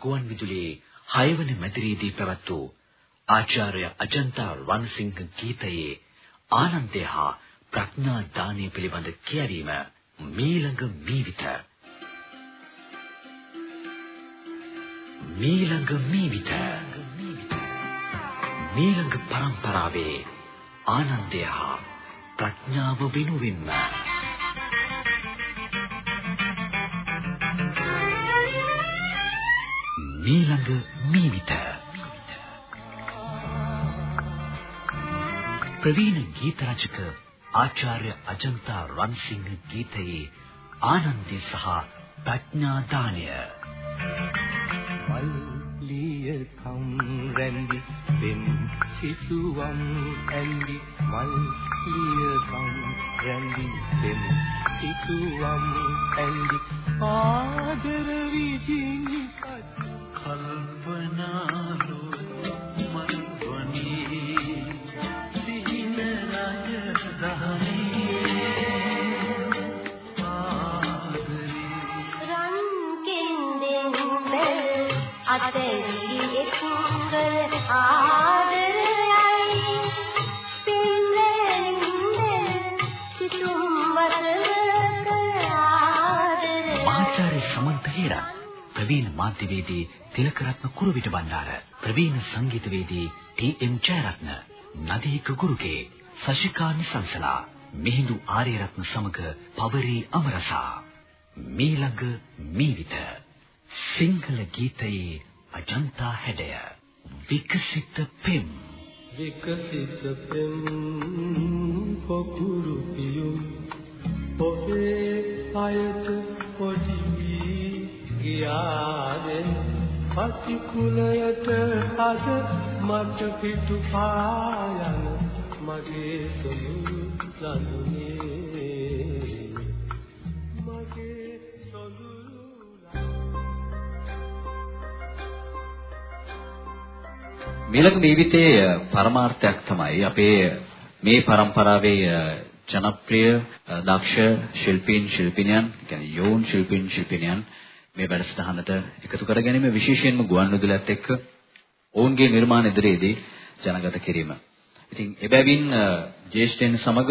ගුවන් විදුලියේ 6 වන මැදිරියේදී පැවැත් වූ ආචාර්ය අජන්තා රන්සිංහ ගීතයේ ආනන්දය හා ප්‍රඥා දානය පිළිබඳ කියවීම මීළඟ මීවිත. මීළඟ මීවිත. මීළඟ පරම්පරාවේ ආනන්දය හා ප්‍රඥාව වෙනුවෙන්ම මීළඟ මීවිත. ප්‍රවීණ ගීත රචක ආචාර්ය අජන්තා රන්සිංහ ගීතයේ ආනන්දේ සහ ප්‍රඥා දානය. මල්ලිය කම් රැඳි පෙම් සිසුවම් ඇඳි. මල්ලිය කම් රැඳි පෙම් සිසුවම් ඇඳි. ආදර විජිනි මාධ්‍යවේදී තිලකරත්න කුරුවිට බණ්ඩාර ප්‍රවීණ සංගීතවේදී ටී.එම්. ජයරත්න නදීක ගුරුගේ සශිකා නිසංසලා මිහිඳු ආර්යරත්න සමග පවරී අමරසා මීළඟ මීවිත සිංහල ගීතයේ අජන්තා හැඩය විකසිත පෙම් විකසිත පෙම් පොකුරු පියුම් ඔබේ අයට පොඩි ගියාදෙන් පටිකුලයට අද මට පිටු පායන මගේ සොඳුරු ලඳුනේ. මගේ සොඳුරු මීළඟ ජීවිතයේ පරමාර්ථයක් තමයි අපේ මේ પરම්පරාවේ ජනප්‍රිය දක්ෂ ශිල්පීන් ශිල්පිනියන් කියන්නේ යෝන් ශිල්පීන් ශිල්පිනියන් මේ වැඩසටහනට එකතු කර ගැනීම විශේෂයෙන්ම ගුවන්විදුලියත් එක්ක ඔවුන්ගේ නිර්මාණ ඉදිරියේදී ජනගත කිරීම. ඉතින් එබැවින් ජ්‍යෙෂ්ඨයන් සමග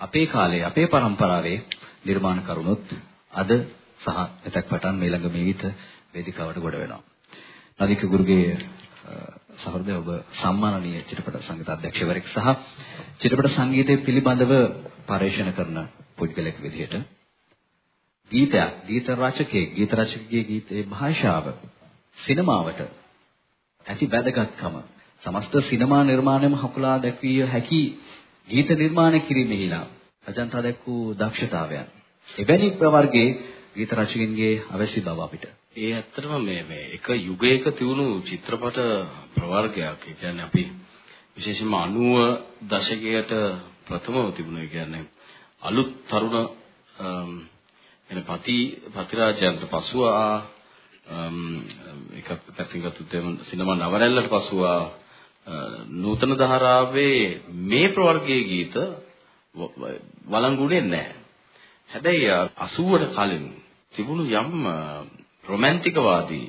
අපේ කාලේ අපේ પરම්පරාවේ නිර්මාණකරුණුත් අද සහ එතක් පටන් මේ ළඟ මේවිත වේදිකාවට ගොඩ වෙනවා. නදික ගුරුගේ සහෘදය ඔබ සම්මානනීය චිත්‍රපට සංගීත අධ්‍යක්ෂවරයෙක් සහ චිත්‍රපට සංගීතය පිළිබඳව පරිශන කරන පුද්ගලයෙක් විදිහට ගීතයක් ගීත රචකයෙක් ගීත රචකගේ ගීතයේ භාෂාව සිනමාවට ඇති වැදගත්කම සමස්ත සිනමා නිර්මාණයම හකුලා දැක්විය හැකි ගීත නිර්මාණය කිරීමෙහිලා අජන්තා දැක් වූ දක්ෂතාවයන් එවැනි ප්‍රවර්ගයේ ගීත රචකින්ගේ අවශ්‍ය බව අපිට ඒ ඇත්තටම මේ මේ එක යුගයක තියුණු චිත්‍රපට ප්‍රවර්ගයක්. ඒ කියන්නේ අපි විශේෂයෙන්ම 90 දශකයට ප්‍රථමව තිබුණා. ඒ කියන්නේ අලුත් තරුණ එන පති පතිරාජයන්ට පසුව ආ එක පැත්තකින් ගත්තොත් සිනමා නවරැල්ලට පසුව නූතන ධාරාවේ මේ ප්‍රවර්ගයේ ගීත වළංගුනේ නැහැ. හැබැයි 80ට කලින් තිබුණු යම් රොමැන්ටික වාදී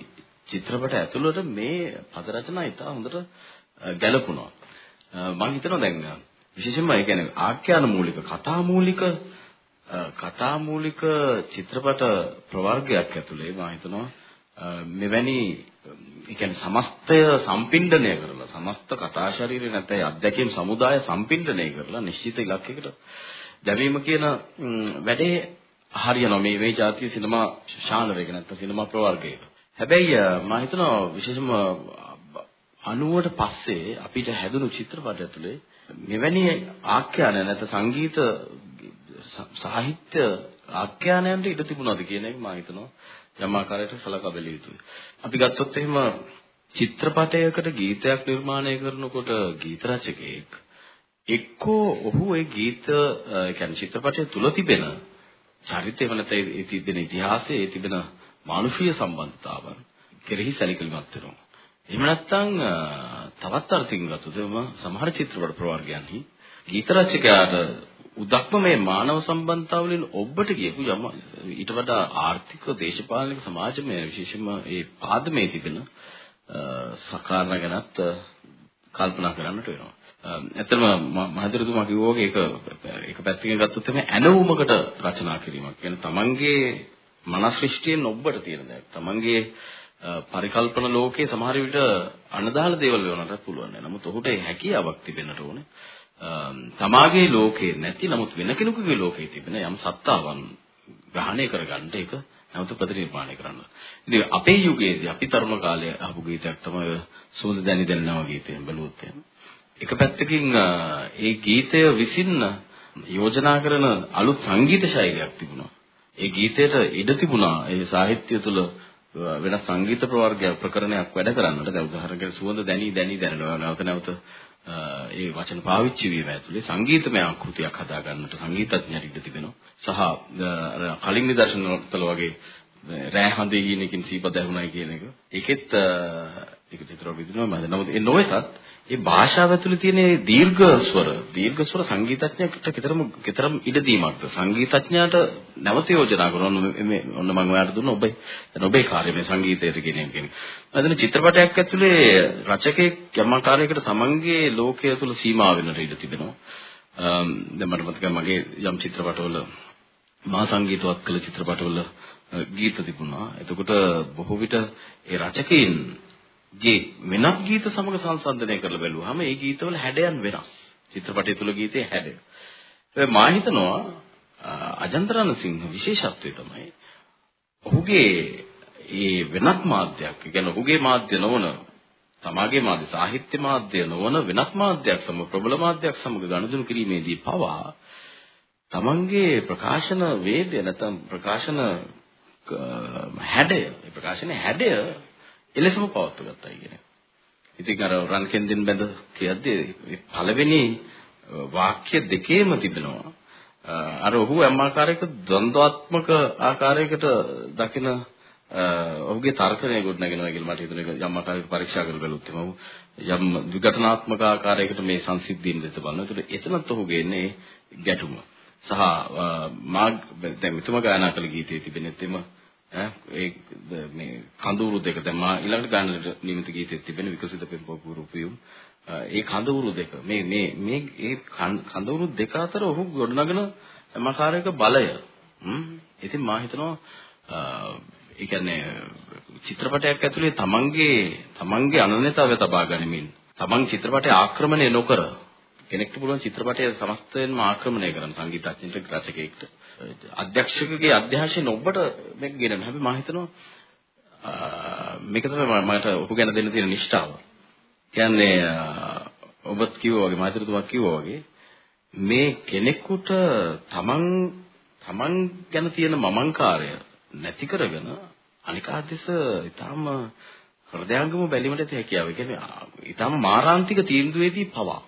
චිත්‍රපට ඇතුළත මේ පද රචනා ඉතා හොඳට ගැලපුණා. මම හිතනවා දැන් විශේෂයෙන්ම ඒ කියන්නේ ආඛ්‍යාන මූලික කතා මූලික කතා මූලික චිත්‍රපට ප්‍රවර්ගයක් ඇතුලේ මම හිතනවා මෙවැනි ඒ කියන්නේ සමස්තය සම්පින්ඩණය කරලා සමස්ත කතා ශරීරය නැත්නම් අධ්‍යක්ෂම් සමුදාය සම්පින්ඩණය කරලා නිශ්චිත ඉලක්කයකට දැවීම කියන වැඩේ හරියනවා මේ මේ ජාතිය සිනමා ශානරයක නැත්නම් සිනමා ප්‍රවර්ගයක. හැබැයි මම හිතනවා විශේෂම 90ට පස්සේ අපිට හැදුණු චිත්‍රපට ඇතුලේ මෙවැනි ආඛ්‍යාන නැත්නම් සංගීත සාහිත්‍ය ආඛ්‍යානයන්ට ඉඩ තිබුණාද කියන එක මම හිතනවා යම් ආකාරයකට සලකා බැලිය යුතුයි. අපි ගත්තොත් එහෙම චිත්‍රපටයකට ගීතයක් නිර්මාණය කරනකොට ගීත රචකයෙක් එක්කෝ ඔහු ඒ ගීත ඒ කියන්නේ චිත්‍රපටය තුල තිබෙන චරිතය වෙනත ඒ තිබෙන ඉතිහාසය ඒ තිබෙන මානුෂීය සම්බන්ධතාවන් කෙරෙහි සැලකිලිමත් වෙනවා. එහෙම නැත්නම් තවත් අර්ථකින් ගත්තොත් සමහර චිත්‍රපට ප්‍රවර්ගයන්හි ගීත රචකයාට උදක්ම මේ මානව සම්බන්ධතාව වලින් ඔබට කියපු යම ඊට වඩා ආර්ථික දේශපාලනික සමාජමය විශේෂයෙන්ම ඒ පාදමේ තිබෙන සකාරණ ගැනත් කල්පනා කරන්නට වෙනවා. ඇත්තම මහදෙරතුමා කිව්වා වගේ ඒක එක පැත්තකින් ගත්තොත් එමේ ඇනවුමකට රචනා කිරීමක්. කියන්නේ තමන්ගේ මනස් සෘෂ්ටියෙන් ඔබට තියෙන දේ. තමන්ගේ පරිකල්පන ලෝකයේ සමහර විට අනදාල දේවල් වෙනවටත් පුළුවන් නෑ. නමුත් ඔහුට ඒ හැකියාවක් තිබෙන්නට ඕනේ. තමාගේ ලෝකේ නැති නමුත් වෙන කෙනෙකුගේ ලෝකේ තිබෙන යම් සත්තාවන් ග්‍රහණය කරගන්න ඒක නැවත ප්‍රතිනිර්මාණය කරන්න. ඉතින් අපේ යුගයේදී අපි තරුණ කාලේ අහපු ගීතයක් තමයි සුවඳ දැනි දැනනවා ගීතයෙන් බැලුවොත් එහෙම. එක පැත්තකින් ඒ ගීතය විසින් යෝජනා කරන අලුත් සංගීත ශෛලියක් තිබුණා. ඒ ගීතයට ඉඩ තිබුණා ඒ සාහිත්‍ය තුළ වෙනස් සංගීත ප්‍රවර්ගයක් ප්‍රකරණයක් වැඩ කරන්නට. දැන් උදාහරණයක් සුවඳ දැනි දැනි දැනනවා නැවත නැවත ඒ වචන පාවිච්චි වීම ඇතුලේ සංගීතමය ආකෘතියක් හදා ගන්නට සංගීතඥයෙක් ඉඳ තිබෙනවා. සහ අර කලින් නිදර්ශන වල වගේ රෑ හඳේ කියන එකකින් සීපද ඇහුණයි කියන එක. ඒකෙත් ඒක චිත්‍ර විදිනවා මම. නමුත් ඒ නොවේතත් ඒ භාෂාව ඇතුලේ තියෙන දීර්ඝ ස්වර දීර්ඝ ස්වර සංගීතඥයෙකුට කිතරම් කිතරම් ඉඩ දීමක්ද සංගීතඥයාට නැවත යෝජනා කරන මේ ඔන්න මම ඔයාලට දුන්න ඔබේ දැන් ඔබේ කාර්යය මේ සංගීතයට කියන එක කියන්නේ. මම චිත්‍රපටයක් ඇතුලේ රචකයෙක් යම් ආකාරයකට තමන්ගේ ලෝකය තුල සීමා වෙන්නට ඉඩ තිබෙනවා. දැන් මට මතකයි මගේ යම් චිත්‍රපටවල මා සංගීතවත් කළ චිත්‍රපටවල ගීත තිබුණා. එතකොට බොහෝ විට ඒ රචකයින් ගේ වෙනත් ගීත සමග සංසන්දනය කරලා බැලුවාම ඒ ගීතවල හැඩයන් වෙනස්. චිත්‍රපටය තුල ගීතයේ හැඩය. ඒ මා හිතනවා අජන්තරණ සිංහ විශේෂත්වය තමයි ඔහුගේ ඒ වෙනත් මාධ්‍යයක්, ඒ කියන්නේ ඔහුගේ මාධ්‍ය නොවන තමාගේ මාධ්‍ය සාහිත්‍ය මාධ්‍ය නොවන වෙනත් මාධ්‍යයක් සමග ප්‍රබල මාධ්‍යයක් සමග ගනුදෙනු කිරීමේදී පවා තමන්ගේ ප්‍රකාශන වේදය නැත්නම් ප්‍රකාශන හැඩය ඒ ප්‍රකාශනයේ හැඩය එලෙසම පවත්ව ගත්තා කියන්නේ. ඉතින් අර රන් කෙන්දින් බඳ කියද්දී පළවෙනි වාක්‍ය දෙකේම තිබෙනවා අර ඔහු යම් ආකාරයක ද්වන්ද්වාත්මක ආකාරයකට දකින ඔහුගේ තර්කණය ගොඩනගෙනවා කියලා මට හිතෙනවා යම් ආකාරයකට පරීක්ෂා කරලා බැලුවොත් එහම යම් විඝටනාත්මක ආකාරයකට මේ සංසිද්ධීන් දෙත බලනවා. ඒතර එතනත් ඔහුගේ එන්නේ ගැටුම. සහ මා දැන් මෙතුමා ගායනා කළ ගීතයේ තිබෙනෙත් එම ඒ මේ කඳවුරු දෙක දැන් මා ඊළඟට ගන්නට නියමිත ගීතෙත් තිබෙන විකසිත පෙම්පොකු රූපියුම්. ඒ කඳවුරු දෙක මේ මේ මේ ඒ කඳවුරු දෙක අතර ඔහු ගොඩනගන මකාරයක බලය. ඉතින් මා හිතනවා ඒ කියන්නේ චිත්‍රපටයක් ඇතුලේ තමන්ගේ තමන්ගේ අනන්‍යතාවය තබා ගනිමින් තමන් චිත්‍රපටය ආක්‍රමණය නොකර කෙනෙක්ට පුළුවන් චිත්‍රපටය සමස්තයෙන්ම ආක්‍රමණය කරන්න සංගීතඥයෙක්ට රචකයෙක්ට අධ්‍යක්ෂකගේ අධ්‍යක්ෂයෙන් ඔබට මේක ගෙනන හැබැයි මම හිතනවා මේක තමයි මට ඔහු ගැන දෙන්න තියෙන නිෂ්ඨාව. කියන්නේ ඔබත් කිව්වා වගේ මාතෘතුමා කිව්වා වගේ මේ කෙනෙකුට තමන් තමන් ගැන තියෙන මමංකාරය නැති කරගෙන අනිකාදෙස ඊටාම හෘදයාංගම බැලීමට ඇති හැකියාව. ඒ කියන්නේ ඊටාම මාරාන්තික තීන්දුවේදී පවා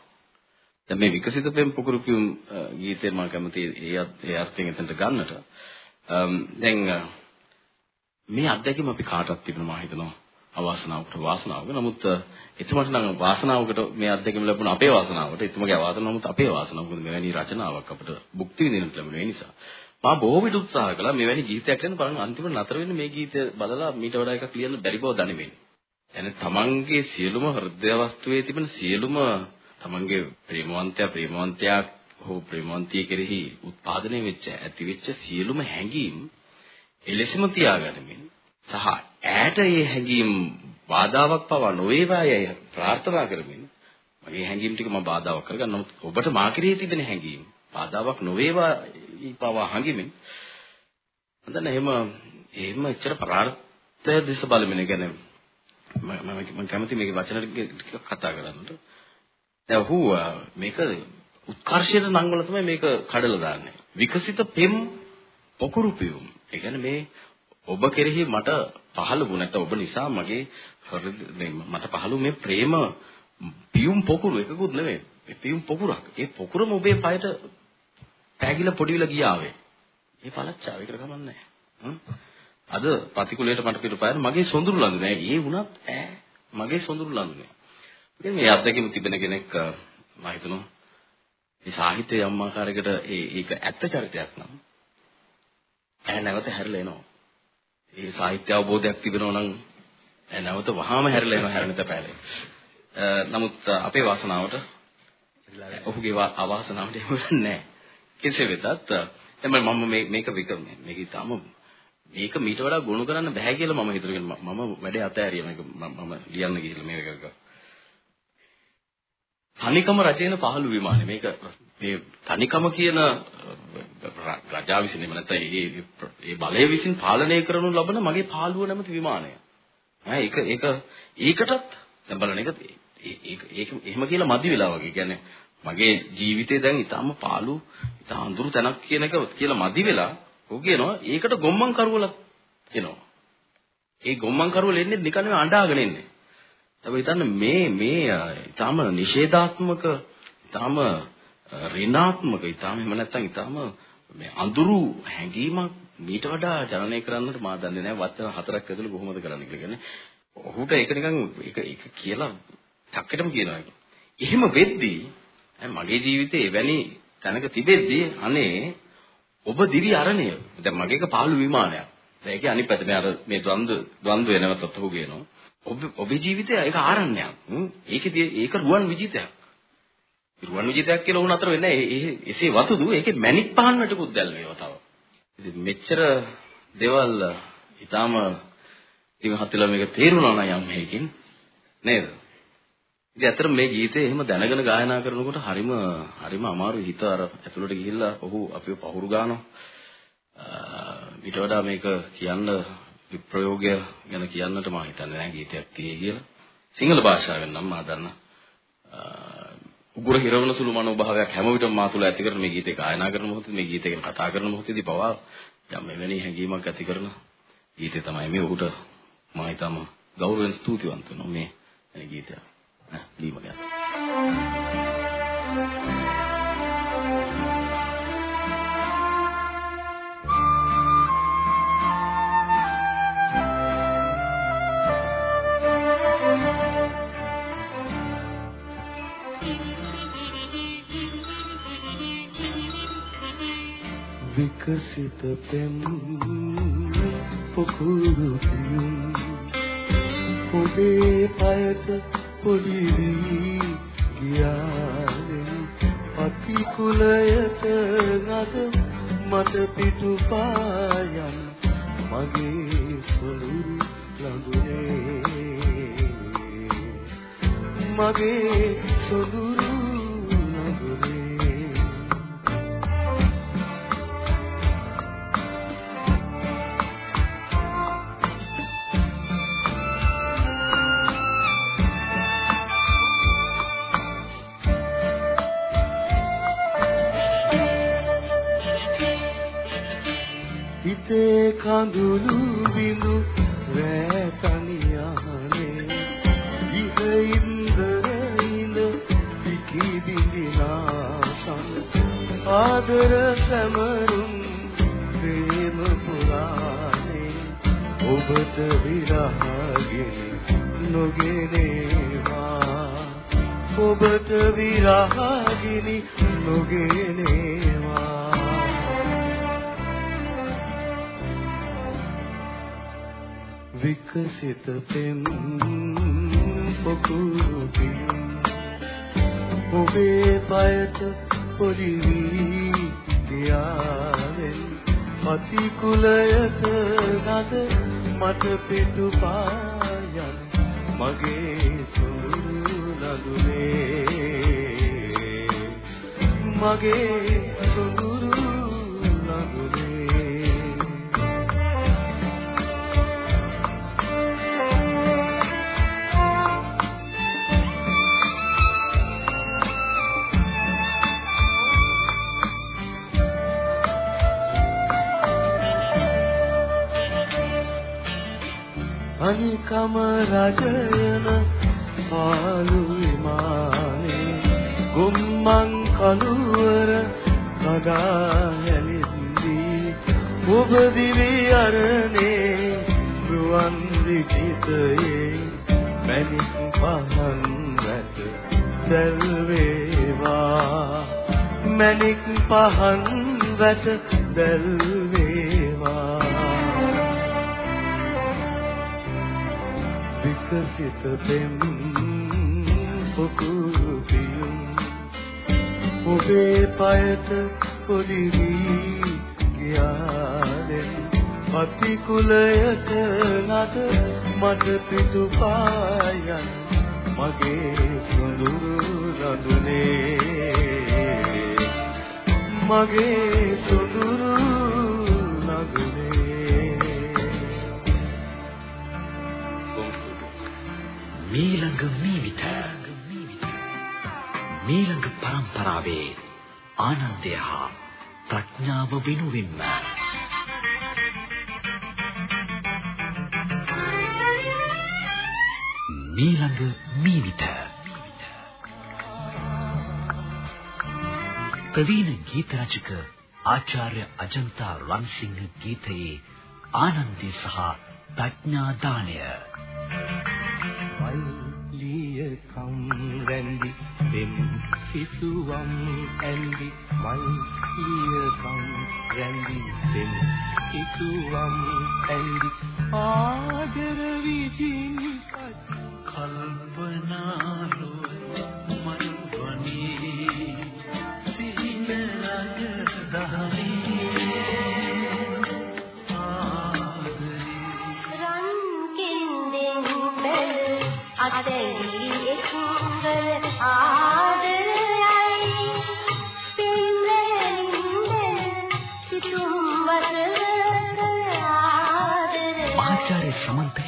දැන් මේ විකසිත පෙම් පොකුරු කියුම් ගීතේ මම කැමති ඒ ඒ අර්ථයෙන් එතනට ගන්නට. දැන් මේ අත්දැකීම අපි කාටවත් තිබුණා මම හිතනවා අවාසනාවකට වාසනාවක. නමුත් එතුමට නම් වාසනාවකට මේ අත්දැකීම ලැබුණ අපේ වාසනාවට එතුමගේ අවාසනාව නමුත් අපේ වාසනාව. මොකද මෙවැනි රචනාවක් අපිට භුක්ති විඳින්නට ලැබුණේ නිසා. මම බොහෝ විට උත්සාහ කළා මෙවැනි ගීතයක් ගැන බලන්න අන්තිමට නතර වෙන්නේ මේ ගීතය බලලා මීට වඩා එකක් ලියන්න බැරි බව දැනෙමින්. එන තමන්ගේ සියලුම හෘදය වස්තුවේ තිබෙන සියලුම තමන්ගේ ප්‍රේමවන්තයා ප්‍රේමවන්තයා හෝ ප්‍රේමවන්තිය කෙරෙහි උත්පාදනය වෙච්ච ඇති වෙච්ච සියලුම හැඟීම් එලෙසම තියාගනිමින් සහ ඈට ඒ හැඟීම් බාධාවක් පවා නොවේවායි ප්‍රාර්ථනා කරමින් මගේ හැඟීම් ටික මම බාධාවක් කරගන්න නමුත් ඔබට මා කෙරෙහි තිබෙන හැඟීම් බාධාවක් නොවේවා පවා හංගිමින් හඳන එහෙම එහෙම එච්චර ප්‍රාර්ථය දිස බලමින් කියන්නේ මම මම කැමති මේක වචන ටික කතා කරන්නට. දැන් ඔහු මේක උත්කර්ෂයට නංවල තමයි මේක කඩලා දාන්නේ. විකසිත පෙම් පොකුරු පියුම්. ඒ කියන්නේ මේ ඔබ කෙරෙහි මට පහළ වුණ නැත්නම් ඔබ නිසා මගේ මට පහළ මේ ප්‍රේම පියුම් පොකුරු එකකුත් නෙමෙයි. මේ පියුම් පොකුරක්. ඒ පොකුරම ඔබේ පයට පෑගිලා පොඩි වෙලා ගියාවේ. ඒ පළච්චාව ඒකට කමන්නේ අද ප්‍රතිකුලයට මට පිටපයන මගේ සොඳුරු ලඳු නෑ. ඒ වුණත් ඈ මගේ සොඳුරු ලඳු නෑ. ඉතින් මේ අත්දැකීම තිබෙන කෙනෙක් මම හිතනවා මේ සාහිත්‍යය යම් ආකාරයකට ඒ ඒක ඇත්ත චරිතයක් නම් ඇය නැවත හැරිලා එනවා. ඒ සාහිත්‍ය අවබෝධයක් තිබෙනවා නම් ඇය නැවත වහාම හැරිලා එනවා හැරෙන තැපෑලේ. නමුත් අපේ වාසනාවට ඔහුගේ අවාසනාවට එහෙම නැහැ. කෙසේ වෙතත් එතම මම මේ මේක වික මේක ඊටම මේක මීට වඩා ගොනු කරන්න බෑ කියලා මම හිතුවා. මම වැඩේ අතෑරියා මේක මම ලියන්න ගිහිල්ලා මේක තනිකම රචන පහළු විමානය මේක මේ තනිකම කියන රජා විසින් එහෙම නැත්නම් ඒ ඒ බලය විසින් පාලනය කරනු ලබන මගේ පාළුව නැමැති විමානය. ඈ ඒක ඒක ඒකටත් දැන් බලන්න ඒක ඒක ඒක එහෙම කියලා මදි වෙලා වගේ. කියන්නේ මගේ ජීවිතේ දැන් ඊටාම පාළු ඊටා අඳුරු තැනක් කියන එක කියලා මදි වෙලා ඔහු කියනවා ඒකට ගොම්මන් කරුවලක් කියනවා. ඒ ගොම්මන් කරුවල එන්නේ නිකන් නෙවෙයි අඬාගෙන එන්නේ. අපි හිතන්න මේ මේ ඊටාම නිෂේධාත්මක ඊටාම ඍණාත්මක ඊටාම එහෙම නැත්නම් ඊටාම මේ අඳුරු හැඟීමක් මීට වඩා ජනනය කරන්නට මා දන්නේ නැහැ වචන හතරක් ඇතුළේ කොහොමද කරන්න කියලා කියන්නේ. ඔහුට ඒක නිකන් ඒක ඒක කියලා ටක්කටම කියනවා. එහෙම වෙද්දී මගේ ජීවිතේ එවැනි තැනක තිබෙද්දී අනේ ඔබ දිවි අරණය. දැන් මගේක පාළු විමානයක්. දැන් ඒකේ අනිත් පැත්තේ අර මේ ද්වන්ද ද්වන්ද වෙනවත් ඔහු කියනවා. ඔබ ඔබේ ජීවිතය ඒක ආරණ්‍යයක්. ඒකේ ඒක රුවන් විජිතයක්. රුවන් විජිතයක් කියලා වුණ අතර වෙන්නේ ඒ එසේ වතුදු ඒකේ මැණික් පහන්නටකුත් දැල් වේවා තව. ඉතින් මෙච්චර දේවල් ඊටාම ඉතින් හතලා මේක තේරුණා නම් යම් හේකින් නේද? ඉතින් අතර මේ ගීතය එහෙම දැනගෙන ගායනා කරනකොට හරිම හරිම අමාරු හිත අර ඇතුළට ගිහිල්ලා ඔහු අපිව පහුරු ගන්නවා. ඊට වඩා මේක කියන්න විප්‍රයෝගය ගැන කියන්නට මම හිතන්නේ නැහැ ගීතයක් තියෙයි කියලා. සිංහල භාෂාවෙන් නම් මා දන්න උගුර හිරවන සුළු මනෝභාවයක් හැම විටම මා තුළ ඇති කරන මේ ගීතේ ගායනා කරන මොහොතේ මේ ගීතය ගැන කතා කරන මොහොතේදී පවා යම් එවැනි හැඟීමක් ඇති කරන ගීතේ තමයි මේ ඔහුට මම හිතම ගෞරවයෙන් ස්තුතිවන්ත වෙනවා මේ මේ ගීතය. ලීම ගැන. විකසිත පෙම් පොකුරු පියුම් ඔබේ පයට පොඩි වී ගියානේ අති කුලයට නද මට පිටු පායන් මගේ සොළුරු ළඟුනේ. මගේ සොළුරු හිතේ අනිකම රජයන පාලු විමානේ. ගුම්මන් කලුවර කඩා හැලින්දී ඔබ දිවි අරනේ රුවන් විජිතයේ මැණික් පහන් වැට දැල් වේවා. මැණික් පහන් වැට දැල් විකසිත පෙම් පොකුරු පියුම් ඔබේ පයට පොඩි වී ගියාදෙන් පති කුලයට නද මට පිටු පායන් මගේ සොඳුරු නදුනේ මගේ සොඳුරු මීළඟ මීවිත. මීළඟ පරම්පරාවේ ආනන්දය හා ප්‍රඥාව වෙනුවෙන්ම. මීළඟ මීවිත. ප්‍රවීණ ගීත රචක ආචාර්ය අජන්තා රන්සිංහ ගීතයේ ආනන්දේ සහ ප්‍රඥා දාණය මල්ලිය සිසුවම් ඇඳි මල්ලිය කම් රැඳි දෙම් සිසුවම් ඇඳි ආදර විජිනිපත් කල්පනාලු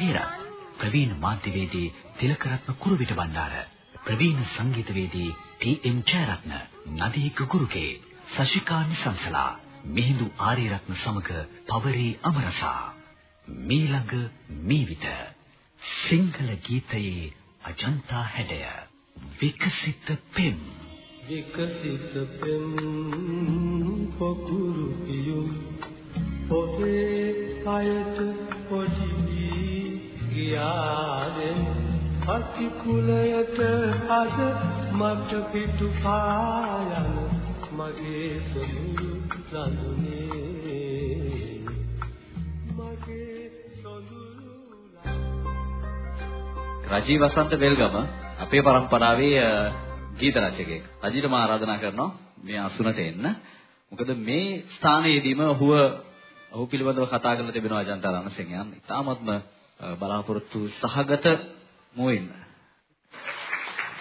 සමන්ත හේරත් ප්‍රවීණ මාධ්‍යවේදී තිලකරත්න කුරුවිට බණ්ඩාර ප්‍රවීණ සංගීතවේදී ටී.එම්. ජයරත්න නදීක ගුරුගේ සශිකා නිසංසලා මිහිඳු ආරියරත්න සමග පවරී අමරසා මීළඟ මීවිත සිංහල ගීතයේ අජන්තා හැඩය විකසිත පෙම් විකසිත පෙම් පොකුරු පියුම් ඔබේ කයට පොඩි වී ගියාදෙන් අති කුලයට අද මට පිටු පායන මගේ සොඳුරු නඳුනේ මගේ සොඳුරු රජී වසන්ත වෙල්ගම අපේ પરම්පරාවේ අ, ගීත රචකයෙක්. රජීට මා ආරාධනා කරනවා මේ අසුනට එන්න. මොකද මේ ස්ථානයේදීම ඔහුව ඔහු පිළිබඳව කතා කරලා තිබෙනවා අජන්තා රණසිංහයන්. ඉතාමත්ම අ, බලාපොරොත්තු සහගත මුවින්.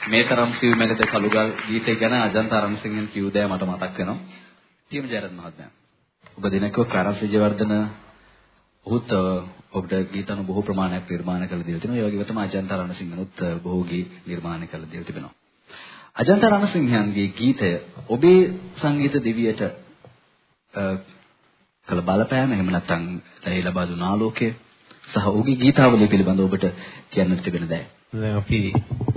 මේ තරම් සිව්මැලද කළුගල් ගීතය ගැන අජන්තා රණසිංහන් කිව් දෑ මට මතක් වෙනවා. ටීම් ජයරත් මහත්මයා. ඔබ දිනක කරස් විජයවර්ධන ඔහුත් අ, ඔබට ගීතන බොහෝ ප්‍රමාණයක් නිර්මාණය කළ දීලා තිනවා. ඒ වගේම තමයි අජන්ත රණසිංහනුත් අ, බොහෝ ගී නිර්මාණය කළ දීලා තිබෙනවා. අජන්ත රණසිංහයන්ගේ ගීතය ඔබේ සංගීත දිවියට අ, කළ බලපෑම එහෙම නැත්නම් ඒ ලබා දුන ආලෝකය සහ ඔහුගේ ගීතාවලිය පිළිබඳව ඔබට කියන්න තිබෙන දෑ. දැන් අපි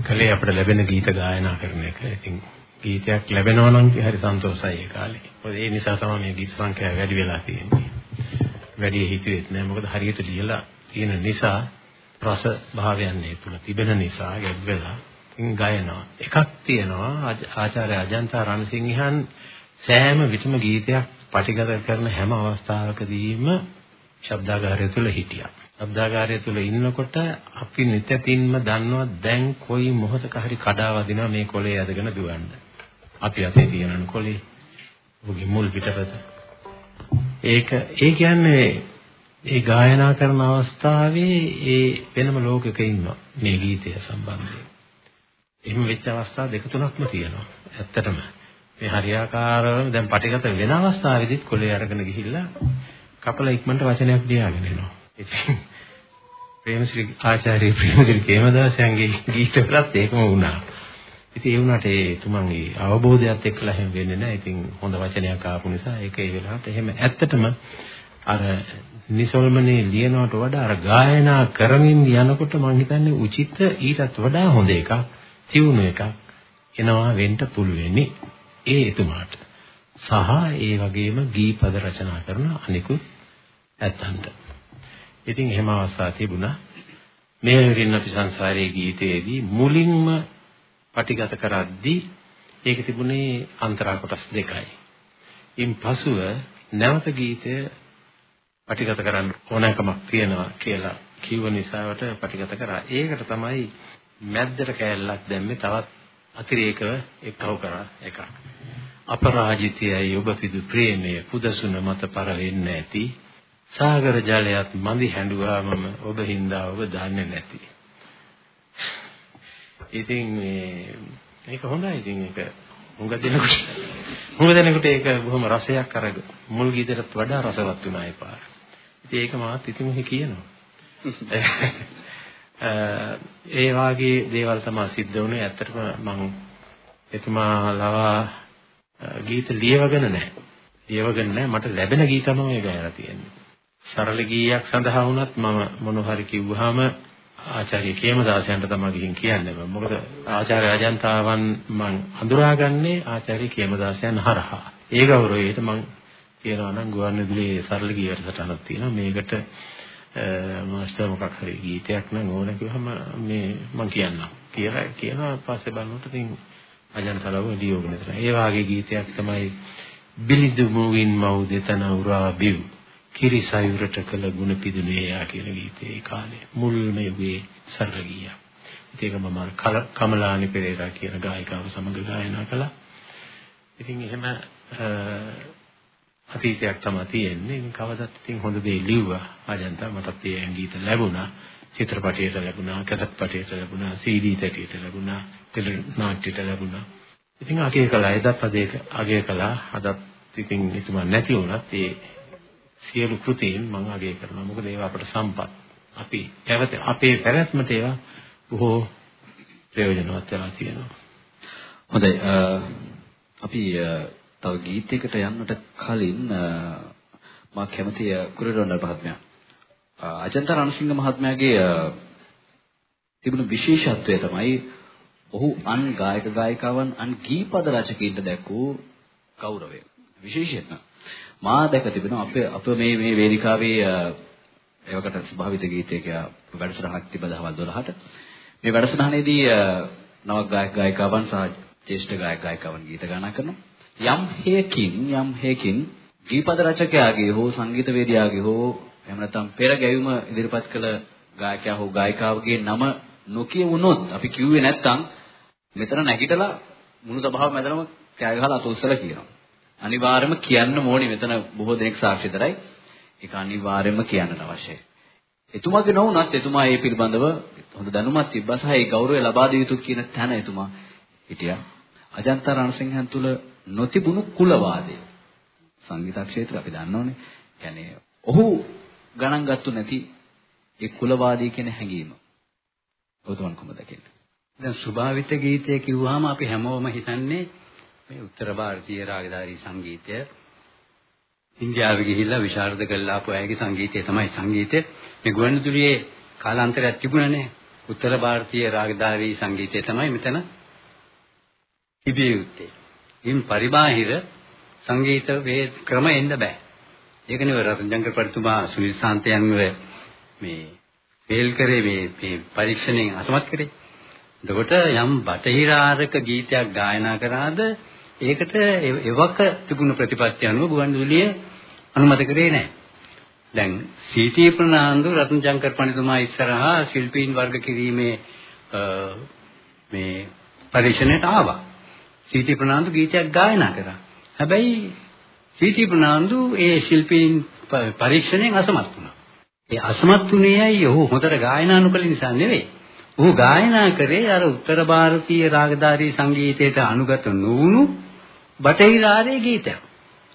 කලේ අපිට ලැබෙන ගීත ගායනා කරන එක. ඉතින් ගීතයක් ලැබෙනවා නම් හරි සන්තෝෂයි ඒ කාලේ. මොකද ඒ නිසා තමයි මේ ගීත සංඛ්‍යාව වැඩි වෙලා තියෙන්නේ. වැඩි හිතුවෙත් නෑ. මොකද හරියට ලියලා තියෙන නිසා රස භාවයන් ඒ තුල තිබෙන නිසා ගැබ් වෙලා ඉතින් ගයනවා. එකක් තියෙනවා ආච- ආචාර්ය අජන්තා රණසිංහයන් සෑම විටම ගීතයක් පටිගත කරන හැම අවස්ථාවකදීම ශබ්දාගාරය තුල හිටියා. ශබ්දාගාරය තුල ඉන්නකොට අපි නිතින්ම දන්නවා දැන් කොයි මොහොතක හරි කඩා වදිනවා මේ කොලේ ඇදගෙන දුවන්න. අපි අතේ තියෙන කොලේ ඔහුගේ මුල් පිටපත. ඒක ඒ කියන්නේ ඒ ගායනා කරන අවස්ථාවේ ඒ වෙනම ලෝකයක ඉන්නවා මේ ගීතය සම්බන්ධයෙන්. එහෙම වෙච්ච අවස්ථා දෙක තුනක්ම තියෙනවා. ඇත්තටම මේ හරියාකාරව දැන් පටිගත වෙන අවස්ථාවේදීත් කොලේ අරගෙන ගිහිල්ලා කපලා ඉක්මනට වචනයක් ලියාගෙන එනවා. ඉතින් ප්‍රේමශ්‍රී ආචාර්ය ප්‍රේමශ්‍රී කේමදාසයන්ගේ ගීතවලත් ඒකම වුණා. ඉතින් ඒ වුණාට ඒ තුමන්ගේ අවබෝධයත් එක්කලා එහෙම වෙන්නේ නැහැ. ඉතින් හොඳ වචනයක් ආපු නිසා ඒක ඒ වෙලාවට එහෙම ඇත්තටම අර නිසල්මනේ ලියනවට වඩා අර ගායනා කරමින් යනකොට මම හිතන්නේ උචිත ඊටත් වඩා හොඳ එකක් තියුණු එකක් එනවා වෙන්න පුළුවෙනි ඒ එතුමාට සහ ඒ වගේම ගීපද රචනා කරන අනිකුත් ඇත්තන්ට ඉතින් එහෙම අවස්ථා තිබුණා මේ විරින් අපි සංසාරයේ ගීතයේදී මුලින්ම පටිගත කරද්දී ඒක තිබුණේ අන්තරා කොටස් දෙකයි. ඉන් පසුව නැවත ගීතය පටිගත කරන්න ඕනෑකමක් තියෙනවා කියලා කිව්ව නිසාවට පටිගත කරා. ඒකට තමයි මැද්දට කෑල්ලක් දැම්මේ තවත් අතිරේකව එක්කව කරා එකක්. අපරාජිතයයි ඔබ පිදු ප්‍රේමය පුදසුන මත පර වෙන්නේ නැති සාගර ජලයත් මදි හැඬුවාමම ඔබ හින්දා ඔබ දන්නේ නැති. ඉතින් මේ ඒක හොඳයි ඉතින් ඒක හුඟ දෙනකොට හුඟ දෙනකොට ඒක බොහොම රසයක් අරග මුල් ගීතයටත් වඩා රසවත් වුණා ඒ පාර. ඉතින් ඒක මාත් ඉතින් කියනවා. ඒ වාගේ දේවල් තමයි සිද්ධ වුණේ. ඇත්තටම මම එතුමා ලවා ගීත ලියවගෙන නැහැ. ලියවගෙන නැහැ. මට ලැබෙන ගීත තමයි ගායලා තියෙන්නේ. සරල ගීයක් සඳහා වුණත් මම මොන හරි කිව්වහම ආචාර්ය කේමදාසයන්ට තමයි ගිහින් කියන්නේ මම. මොකද ආචාර්ය අජන්තාවන් මම හඳුනාගන්නේ ආචාර්ය කේමදාසයන් හරහා. ඒ ගෞරවයට මම කියනවා නම් ගුවන්විදුලියේ සරල ගීයට සටහනක් තියෙනවා. මේකට මාස්ටර් මොකක් හරි ගීතයක් නම් ඕන කිව්වම මේ මම කියන්නම්. කියලා කියනවා පස්සේ බලනකොට ඉතින් අජන්තලව ලියෝගෙන ඉතන. ඒ වාගේ ගීතයක් තමයි බිලිඳු මුවින් මව් දෙතන උරා බිව්. කිරිසයුරට කළ ගුණ පිදුනේ යා කියන ගීතේ ඒ කාලේ මුල්ම යුගයේ සරල ගීයක්. ඒක මම කමලානි පෙරේරා කියන ගායිකාව සමග ගායනා කළා. ඉතින් එහෙම අතීතයක් තමයි තියෙන්නේ. ඉතින් කවදත් ඉතින් හොඳ දේ ලිව්වා. අජන්තා මටත් ඒ ගීත ලැබුණා. චිත්‍රපටයට ලැබුණා, කැසට් පටයට ලැබුණා, CD තැටියට ලැබුණා, ටෙලි නාට්‍යයට ලැබුණා. ඉතින් අගය කළා. එදත් අදේක අගය කළා. අදත් ඉතින් එතුමා නැති වුණත් ඒ සියලු කෘතීන් මම අගය කරනවා. මොකද ඒවා අපට සම්පත්. අපි පැවත අපේ පැවැත්මට ඒවා බොහෝ ප්‍රයෝජනවත් වෙලා තියෙනවා. හොඳයි අපි තව ගීතයකට යන්නට කලින් මා කැමති කුරුඩොන්න මහත්මයා අජන්ත රණසිංහ මහත්මයාගේ තිබුණු විශේෂත්වය තමයි ඔහු අන් ගායක ගායිකාවන් අන් ගීපද රචකයින්ට දැක්වූ ගෞරවය. විශේෂයෙන්ම මා දැක තිබෙනවා. අපේ අප මේ මේ වේදිකාවේ එවකට ස්වභාවිත ගීතයක වැඩසටහනක් තිබ්බ දහවල් 12ට මේ වැඩසටහනේදී නව ගායක ගායිකාවන් සහ ජ්‍යෙෂ්ඨ ගායක ගායිකාවන් ගීත ගායනා කරනවා. යම් හේකින් යම් හේකින් ගීපද රචකයාගේ හෝ සංගීතවේදියාගේ හෝ එහෙම නැත්නම් පෙර ගැයුම ඉදිරිපත් කළ ගායකයා හෝ ගායිකාවගේ නම නොකිය වුණොත් අපි කිව්වේ නැත්නම් මෙතන නැගිටලා මුළු සභාව මැදම කෑ ගහලා අත උස්සලා කියනවා. අනිවාර්යයෙන්ම කියන්න ඕනි මෙතන බොහෝ දෙනෙක් සාක්ෂිතරයි. ඒක අනිවාර්යයෙන්ම කියන්න අවශ්‍යයි. එතුමාගේ නොවුනත් එතුමා ඒ පිළිබඳව හොඳ දැනුමක් තිබ්බා සහ ඒ ගෞරවය ලබා දිය යුතු කියන තැන එතුමා හිටියා. අජන්තා රණසිංහන් තුල නොතිබුණු කුලවාදය. සංගීත ක්ෂේත්‍රය අපි දන්නවනේ. يعني ඔහු ගණන් ගත්තු නැති ඒ කුලවාදී කියන හැඟීම. ඔතන කොහොමද දකින්නේ? දැන් ස්වභාවිත ගීතය කිව්වහම අපි හැමෝම හිතන්නේ මේ උත්තර ಭಾರತೀಯ රාගධාරී සංගීතය ඉන්දියාවේ ගිහිල්ලා විශාරද කළා ආපු අයගේ සංගීතය තමයි සංගීතය. මේ ගුවන්විදුලියේ කාලාන්තරයක් තිබුණානේ. උත්තර ಭಾರತೀಯ රාගධාරී සංගීතය තමයි මෙතන තිබිය යුත්තේ. ඉන් පරිබාහිර සංගීත වේ ක්‍රම එන්න බෑ. ඒකනේ රතන්ජංකර් පරිතුමා සුනිල් සාන්තයන්ව මේ ෆේල් කරේ මේ මේ පරීක්ෂණයෙන් අසමත් කරේ. එතකොට යම් බටහිර ආරක ගීතයක් ගායනා කරාද ඒකට එවක තිබුණු ප්‍රතිපත්ති අනුව ගුවන්විදුලිය අනුමත කරේ නැහැ. දැන් සීටි ප්‍රනාන්දු රත්නජංකර් පඬිතුමා ඉස්සරහා ශිල්පීන් වර්ග කිරීමේ මේ පරීක්ෂණයට ආවා. සීටි ප්‍රනාන්දු ගීතයක් ගායනා කරා. හැබැයි සීටි ප්‍රනාන්දු ඒ ශිල්පීන් පරීක්ෂණයෙන් අසමත් වුණා. ඒ අසමත් වුණේයි ඔහු හොඳට ගායනා නොකළ නිසා නෙවෙයි. ඔහු ගායනා කරේ අර උත්තර ಭಾರತೀಯ රාගධාරී සංගීතයට අනුගත නොවුණු බටහිර ආරේ ගීතයක්.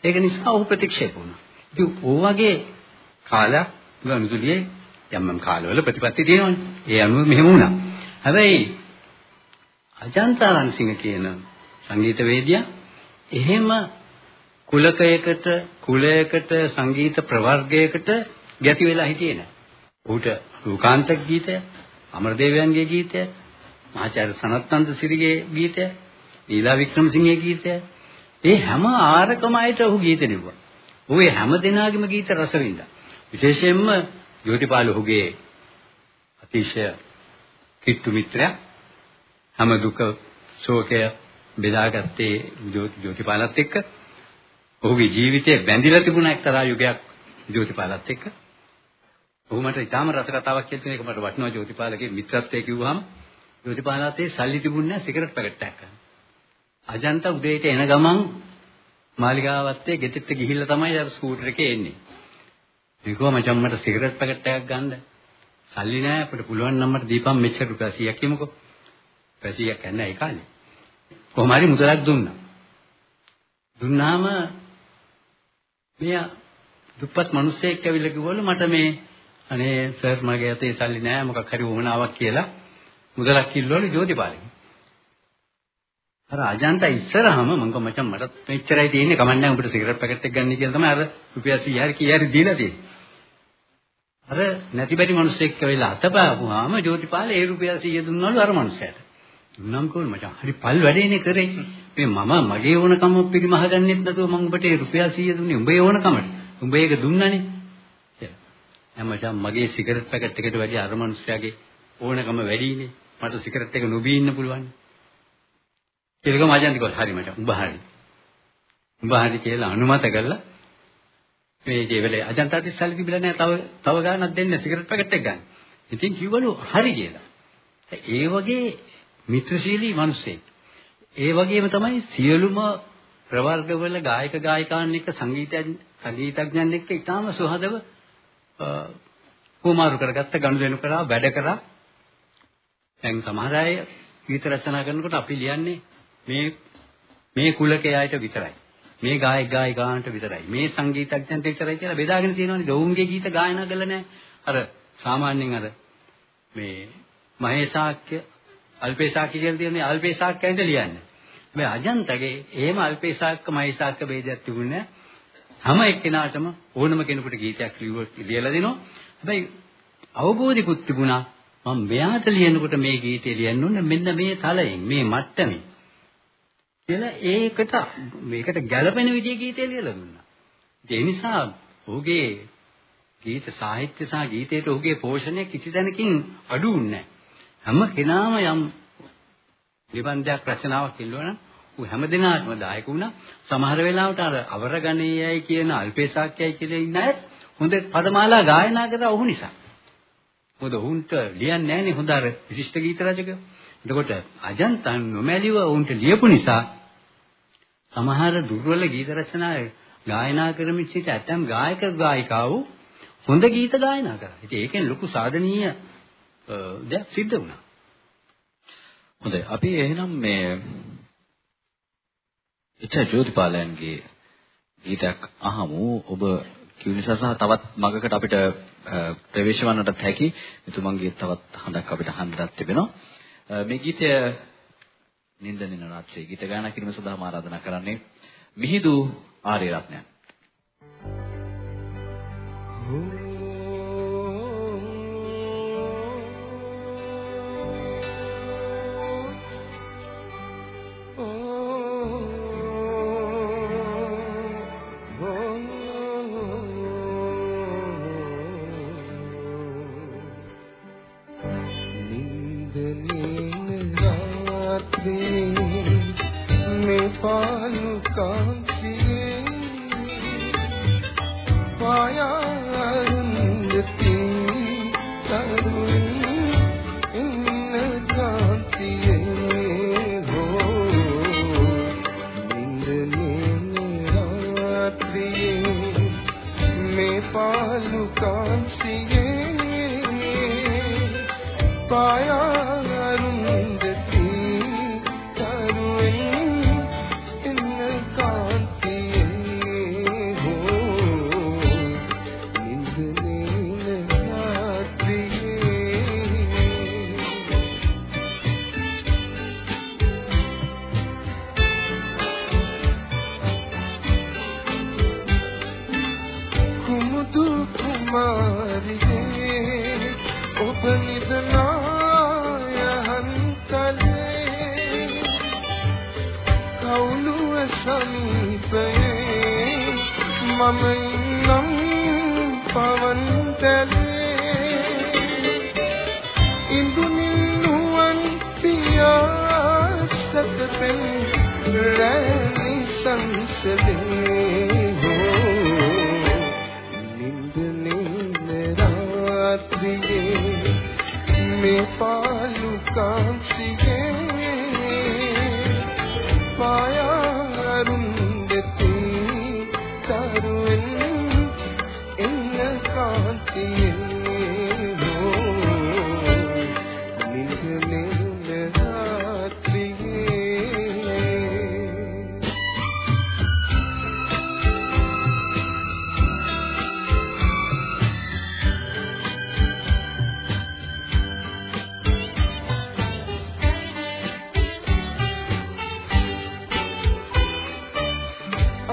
ඒක නිසා ඔහු ප්‍රතික්ෂේප වුණා. ඉතින් ඔය වගේ කාලයක් ගනුදුලියේ යම් යම් කාලවල ප්‍රතිපත්ති තියෙනවානේ. ඒ අනුව මෙහෙම වුණා. හැබැයි අජන්තා රන්සිංහ කියන සංගීතවේදියා එහෙම කුලකයකට කුලයකට සංගීත ප්‍රවර්ගයකට ගැති වෙලා හිටියේ නැහැ. ඌට රූකාන්ත ගීතය, අමරදේවයන්ගේ ගීතය, මහාචාර්ය සනත්නන්ද සිරිගේ ගීතය, ඊලා වික්‍රමසිංහගේ ගීතය, මේ හැම ආරකම අයට ඔහු ගීත ලිව්වා. ඌ ඒ හැම දිනාගෙම ගීත රස විඳා. විශේෂයෙන්ම ජෝතිපාල ඔහුගේ අතිශය කිට්ටු මිත්‍රයා හැම දුක ශෝකය බෙදාගත්තේ ජෝති ජෝතිපාලත් එක්ක. ඔහුගේ ජීවිතය බැඳිලා තිබුණ එක්තරා යුගයක් ජෝතිපාලත් එක්ක. ඔහු මට ඉතාම රස කතාවක් කියලා තියෙන එක මට වටිනවා ජෝතිපාලගේ මිත්‍රත්වයේ කිව්වහම ජෝතිපාලතේ සල්ලි තිබුණේ නැහැ සිගරට් පැකට් එකක් ගන්න. අජන්ත උදේට එන ගමන් මාලිගාවත්තේ ගෙදෙට්ට ගිහිල්ලා තමයි අර ස්කූටර් එකේ එන්නේ. ඒකෝ මචං මට සිගරට් පැකට් එකක් ගන්න. සල්ලි නැහැ අපිට පුළුවන් නම් මට දීපන් මෙච්චර රුපියල් 100ක් කියමුකෝ. රුපියල් 100ක් නැහැ ඒ කාලේ. කොහොම හරි මුදලක් දුන්නා. දුන්නාම මෙයා දුප්පත් මිනිස්සෙක් ඇවිල්ලා කිව්වලු මට මේ අනේ සර් මගේ අතේ සල්ලි නැහැ මොකක් හරි වුණාවක් කියලා මුදලක් කිල්ලවලු ජෝතිපාලෙන්. අර අජන්ත ඉස්සරහම මං කව මචං මට මෙච්චරයි තියෙන්නේ කමන්නේ උඹට සිගරට් පැකට් එකක් ගන්න කියලා තමයි අර රුපියල් 100 හරි කී හරි දීලා තියෙන්නේ. අර නැති බැරි මිනිස්සෙක් ඇවිල්ලා අතපාපුවාම ජෝතිපාල ඒ රුපියල් 100 දුන්නලු අර මිනිස්සයාට. දුන්නම් කොහොමද මචං හරි පල් වැඩේනේ කරේ. මේ මම මගේ ඕනකම පිරිමහ ගන්නෙත් නැතුව මං උඹට ඒ රුපියල් 100 දුන්නේ උඹේ ඕනකමට. උඹ ඒක දුන්නනේ. එමචං මගේ සිගරට් පැකට් එකට වැඩි අර මිනිස්සයාගේ ඕනකම වැඩිනේ. මට සිගරට් එක නොබී ඉන්න පුළුවන්. කියලා මචං කිව්වා හරි මචං උඹ හරි. උඹ හරි කියලා අනුමත කළා. මේ ජීවලේ අජන්තාට සල්ලි තිබිලා නැහැ තව තව ගානක් දෙන්න සිගරට් පැකට් එක ගන්න. ඉතින් කිව්වලු හරි කියලා. ඒ වගේ මිත්‍රශීලී මිනිස්සෙක්. ඒ වගේම තමයි සියලුම ප්‍රවර්ගවල ගායක ගායිකාන් එක්ක සංගීතඥ සංගීතඥයන් එක්ක ඊටාම සුහදව කුමාරු කරගත්ත ගනුදෙනු කරා වැඩ කරා. දැන් සමහර අය ගීත රචනා කරනකොට අපි ලියන්නේ මේ මේ කුලකේ අයට විතරයි. මේ ගායක ගායිකාන්ට විතරයි. මේ සංගීතඥයන්ට විතරයි කියලා බෙදාගෙන තියෙනවනේ. ඔවුන්ගේ ගීත ගායනා කරලා නැහැ. අර සාමාන්‍යයෙන් අර මේ මහේසාක්‍ය අල්පේසාක්‍ය කියලා තියෙන්නේ අල්පේසාක්‍යයන්ට ලියන්නේ. මේ අජන්තගේ එහෙම අල්පේසාක්ක මහේසාක්ක ભેදයක් තිබුණේ හැම එක්කෙනාටම ඕනම කෙනෙකුට ගීතයක් ලියලා දෙනවා. හැබැයි අවබෝධිකුත් තිබුණා මම මෙයාට ලියනකොට මේ ගීතය ලියන්න ඕනේ මෙන්න මේ තලයෙන් මේ මට්ටමේ. කියලා ඒකට මේකට ගැළපෙන විදිහේ ගීතය ලියලා දුන්නා. ඒ නිසා ඔහුගේ ගීත සාහිත්‍ය සහ ගීතයට ඔහුගේ පෝෂණය කිසි තැනකින් අඩු වුණේ හැම කෙනාම යම් නිබන්ධයක් රචනාවක් ඉල්ලුවනම් ඌ හැමදෙනාටම දායක වුණා. සමහර වෙලාවට අර අවරගණේයයි කියන අල්පේසාක්‍යයි කියලා ඉන්න අය හොඳ පදමාලා ගායනා කරා ඔහු නිසා. මොකද ඔවුන්ට ලියන්නේ නැහනේ හොඳ අර විශිෂ්ට ගීත රචකයෝ. එතකොට අජන්තන් නොමැලිව ඔවුන්ට ලියපු නිසා සමහර දුර්වල ගීත රචනා ගායනා කරමින් සිට ඇතම් ගායක ගායිකාවෝ හොඳ ගීත ගායනා කරා. ඉතින් ඒකෙන් ලොකු සාධනීය දෙයක් සිද්ධ වුණා. හොඳයි. අපි එහෙනම් මේ එච ජෝතිපාලයන්ගේ ගීතයක් අහමු. ඔබ කිව් නිසා සහ තවත් මගකට අපිට ප්‍රවේශ වන්නටත් හැකි. එතුමන්ගේ තවත් හඬක් අපිට අහන්නත් තිබෙනවා. මේ ගීතය නින්දනින රාත්‍රියේ ගීත ගායනා කිරීම සඳහා ආරාධනා කරන්නේ මිහිඳු ආර්යරත්නයන්. by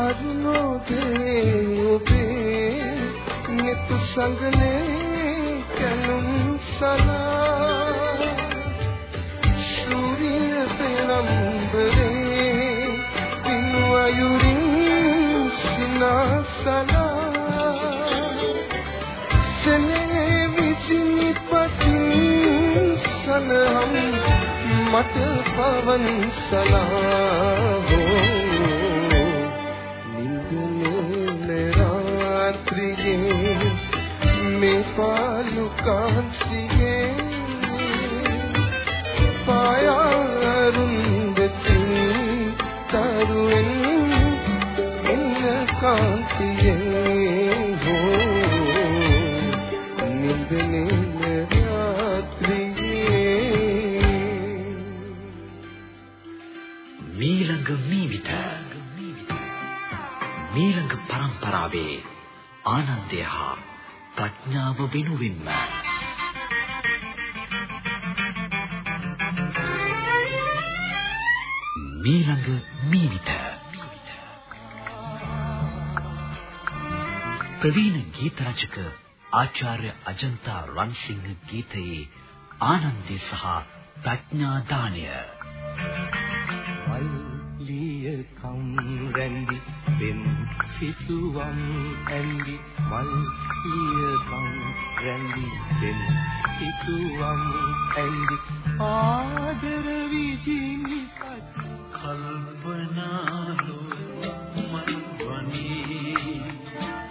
අරුණෝදේ ඔබේ නෙත් සංගලේ කලුම් සලා සූර්ය පෙළම්බරේ පින්වයුරින් සිනාසලා සනේ විසිනිපති සනහම් මට පවන් සලා හෝ නින්දනේ පාලු කාන්සියේ පායාරුන්දති තරුවෙන් එන්න කාන්තියේ හෝ නින්දනේ රාත්‍රියේ මීළඟ මීවිත මීළඟ පරම්පරාවේ ආනන්දය හා ප්‍රඥාව වෙනුවෙන්ම. මීළඟ මීවිත ප්‍රවීණ ගීත රචක ආචාර්ය අජන්තා රන්සිංහ ගීතයේ ආනන්දය සහ ප්‍රඥා දානය. මල්ලිය කම් රැඳි පෙම් සිතුවම් ඇඳි මල්ලිය කම් රැඳි පෙම් සිතුවම් ඇඳි ආදර විසිනි කල්පනාලු මන් වනේ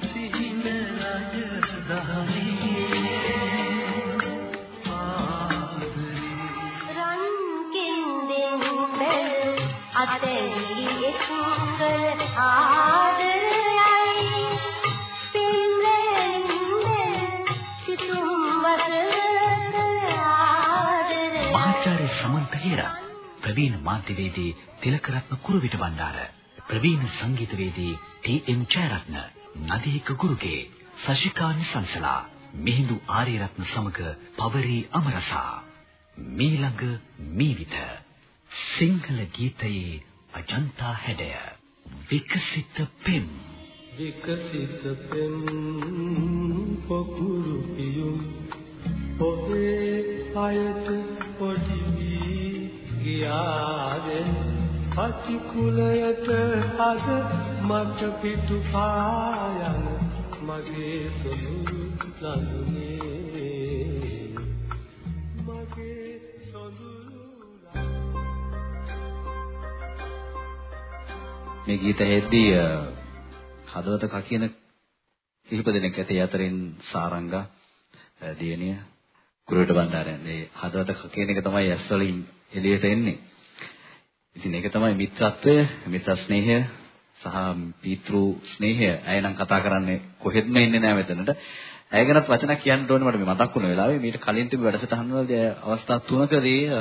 සිහින රජ දහනේ ආදරේ රන් ප්‍රවීණ මාධ්‍යවේදී තිලකරත්න කුරුවිට බණ්ඩාර. ප්‍රවීණ සංගීතවේදී ටී.එම්. ජයරත්න නදීක ගුරුගේ සශිකානි සංසලා මිහිඳු ආරියරත්න සමග පවරී අමරසා. මීළඟ මීවිත සිංහල ගීතයේ අජන්තා හැඩය. විකසිත පෙම්. විකසිත පෙම් පොකුරු පියුම්. ඔබේ අයට පොඩි වී ගියාදෙන් පටි කුලයට අද මට පිටු පායන මගේ සොඳුරු ලඳුනේ මගේ සොඳුරු මේ ගීත හෙද්දී අ, හදවත කකින කිහිප දෙනෙක් ඇතේ අතරින් සාරංගා අ, දියණිය කුරුවිට බණ්ඩාරයන්. මේ හදවත කකින එක තමයි ඇස් වලින් එළියට එන්නේ. ඉතින් ඒක තමයි මිත්‍රත්වය, මිත්‍ර ස්නේහය සහ පීතෘ ස්නේහය. ඇය නම් කතා කරන්නේ කොහෙත්ම ඉන්නේ නැහැ මෙතනට. ඇය ගැනත් වචනක් කියන්න ඕනේ මට මේ මතක් වුණ වෙලාවේ මීට කලින් තිබු වැඩසටහන් වලදී ඇය අවස්ථා තුනකදී අ,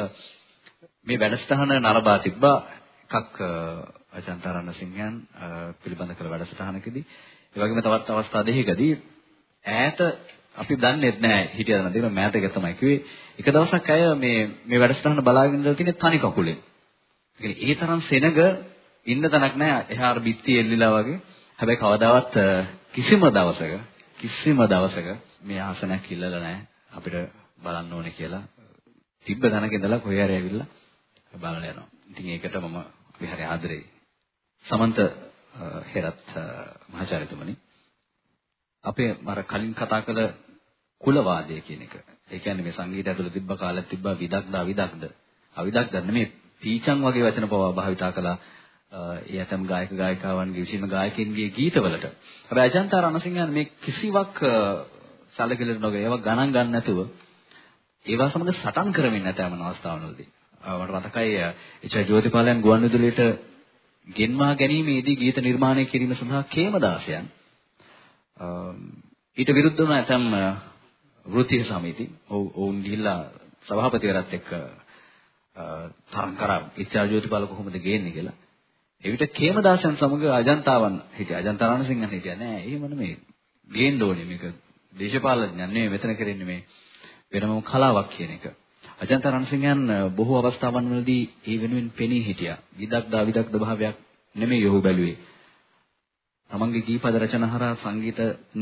මේ වැඩසටහන නරඹා තිබ්බා. එකක් අ, අජන්ත රණසිංහයන් අ, පිළිබඳ කළ වැඩසටහනකදී ඒ වගේම තවත් අවස්ථා දෙකකදී ඈත අපි දන්නේ නැහැ හිටියද නැද්ද කියලා මෑත එක තමයි කිව්වේ එක දවසක් අය මේ මේ වැඩසටහන බලාගෙන ඉඳලා තියෙන තනි කකුලෙන්. ඒ ඒ තරම් සෙනග ඉන්න තැනක් නැහැ එහා අර බිත්ති එල්ලිලා වගේ. හැබැයි කවදාවත් අ, කිසිම දවසක කිසිම දවසක මේ ආසනයක් ඉල්ලලා නැහැ අපිට බලන්න ඕනේ කියලා. තිබ්බ තැනක ඉඳලා කොහේ හරි ඇවිල්ලා බලලා යනවා. ඉතින් ඒකට මම අපි හරි ආදරෙයි. සමන්ත අ, හෙරත් අ, මහාචාර්යතුමනි අපේ අර කලින් කතා කළ කුලවාදය කියන එක. ඒ කියන්නේ මේ සංගීතය ඇතුළේ තිබ්බ කාලෙත් තිබ්බ විදග්ධ අවිදග්ධ. අවිදග්ධ නෙමෙයි පීචං වගේ වචන පවා භාවිතා කළා ඒ ඇතම් ගායක ගායිකාවන්ගේ විශේෂම ගායකින්ගේ ගීතවලට. හැබැයි අජන්තා රණසිංහන් මේ කිසිවක් සැලකිලි නොගෙන ඒවා ගණන් ගන්න නැතුව ඒවා සමග සටන් කරමින් නැතම අවස්ථාවවලදී. මට මතකයි එච්.ආර්. ජෝතිපාලයන් ගුවන්විදුලියට ගෙන්වා ගැනීමේදී ගීත නිර්මාණය කිරීම සඳහා කේමදාසයන් ඊට විරුද්ධ වුණ ඇතම් වෘත්තීය සමිති ඔවුන් ගිහිල්ලා සභාපතිවරත් එක්ක තරම් කරා එච්.ආර්. ජෝතිපාල කොහොමද ගේන්නේ කියලා. එවිට කේමදාසයන් සමග අජන්තාවන් හිටියා. අජන්තා රණසිංහන් හිටියා නෑ. එහෙම නෙමෙයි. ගේන්න ඕනේ මේක දේශපාලඥයන් නෙමෙයි මෙතන කරන්නේ මේ වෙනම කලාවක් කියන එක. අජන්ත රණසිංහයන් බොහෝ අවස්ථාවන් වලදී ඒ වෙනුවෙන් පෙනී හිටියා. විදක් දාවිදක්ද භාවයක් නෙමෙයි ඔහු බැලුවේ. තමන්ගේ ගීපද රචන හරහා සංගීත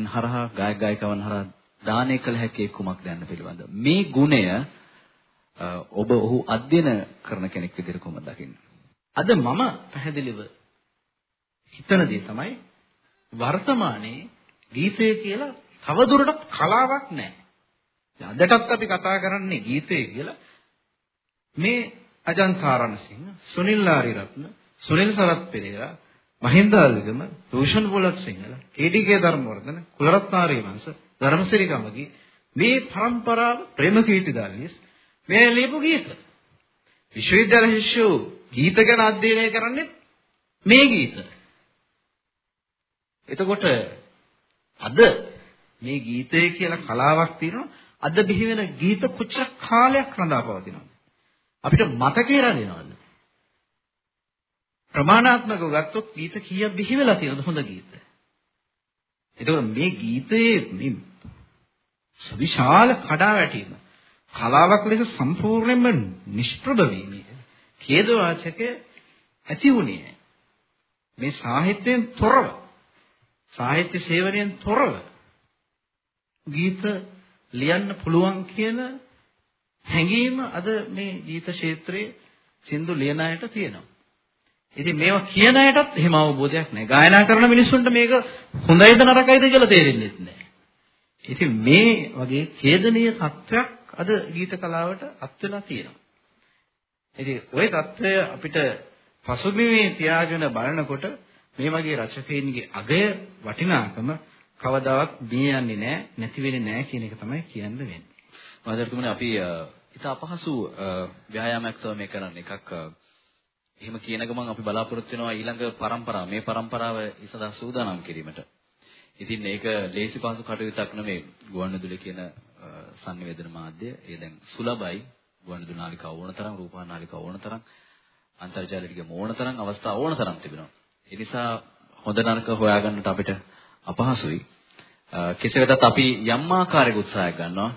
හරහා ගායක ගායිකවන් හරහා දානය කළ හැකි කුමක්ද යන්න පිළිබඳ. මේ ගුණය ඔබ ඔහු අධ්‍යයන කරන කෙනෙක් විදිහට කොහොමද දකින්නේ? අද මම පැහැදිලිව හිතන දේ තමයි වර්තමානයේ ගීතය කියලා තවදුරටත් කලාවක් නැහැ. අදටත් අපි කතා කරන්නේ ගීතය කියලා මේ අජන්තාරණසිංහ, සුනිල් ආරියරත්න, සුනිල් සරත් පෙරේරා, මහින්ද අල්ගම, රෝෂන් පොලක් සිංහල, කේඩීකේ ධර්මවර්ධන, කුලරත්න ආරියවංශ, ධර්මසිරි ගමගේ මේ પરම්පරාව ප්‍රේමකීර්ති දාලිස් මේ ලියපු ගීත. විශ්වවිද්‍යාල ශිෂ්‍යෝ ගීත ගැන අධ්‍යයනය කරන්නේ මේ ගීත. එතකොට අද මේ ගීතය කියලා කලාවක් තියෙනවා අද බිහි වෙන ගීත කොච්චර කාලයක් රඳා පවතිනවද? අපිට මතකේ රැඳෙනවද? ප්‍රමාණාත්මකව ගත්තොත් ගීත කීයක් බිහි වෙලා තියෙනවද හොඳ ගීත? එතකොට මේ ගීතයේ මේ සවිශාල කඩාවැටීම කලාවක් ලෙස සම්පූර්ණයෙන්ම නිෂ්ප්‍රභ වීමේ ඛේදවාචක ඇති වුණේ මේ සාහිත්‍යයෙන් තොරව සාහිත්‍ය සේවනයෙන් තොරව ගීත ලියන්න පුළුවන් කියන හැඟීම අද මේ ගීත ක්ෂේත්‍රයේ සින්දු ලියන අයට තියෙනවා. ඉතින් මේවා කියන අයටත් එහෙම අවබෝධයක් නැහැ. ගායනා කරන මිනිස්සුන්ට මේක හොඳයිද නරකයිද කියලා තේරෙන්නේ නැහැ. ඉතින් මේ වගේ ඡේදනීය තත්වයක් අද ගීත කලාවට අත් වෙලා තියෙනවා. ඉතින් ওই తত্ত্বය අපිට පසුබිමේ තියාගෙන බලනකොට මේ වගේ රචකයන්ගේ අගය වටිනාකම කවදාවත් දී යන්නේ නැහැ, නැති වෙන්නේ නැහැ කියන එක තමයි කියන්න වෙන්නේ. මාදර්තුමනි අපි ඉත අපහසු ව්‍යායාමයක් තමයි මේ කරන්නේ. එකක් එහෙම කියන ගමන් අපි බලාපොරොත්තු වෙනවා ඊළඟ પરම්පරාව මේ પરම්පරාව ඉසදා සූදානම් කිරීමට. ඉතින් ඒක ලේසි පහසු කටයුත්තක් නෙමෙයි. ගුවන්විදුලි කියන sannivedana මාධ්‍ය ඒ දැන් සුලභයි. ගුවන්විදුලි නාලිකාව ඕන තරම්, රූපවාහිනී නාලිකාව ඕන තරම්, අන්තර්ජාල ටික ඕන තරම් අවස්ථා ඕන තරම් තිබෙනවා. ඒ නිසා හොඳ නරක හොයාගන්නට අපිට අපහසුයි. කෙසේ වෙතත් අපි යම් ආකාරයක උත්සාහයක් ගන්නවා.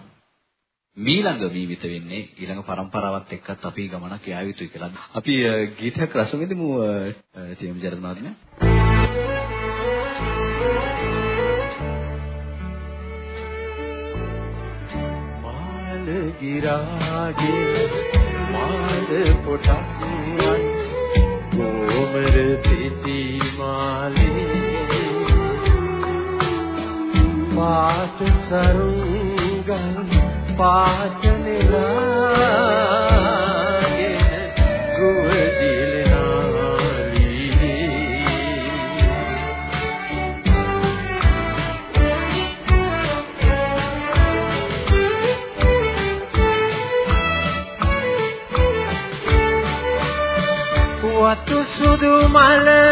මීළඟ ජීවිත වෙන්නේ ඊළඟ પરම්පරාවත් එක්කත් අපි ගමනක් යා යුතුයි කියලා. අපි ගීතයක් රස විඳමු ටීම් ජරද මහත්මයා. මාල ගිරාගේ මාල පොටක් ගෝමර පිටි මාලේ පාට සරුංගල් පාට නෙලාගෙන ගුවදිල වතු සුදු මලසේ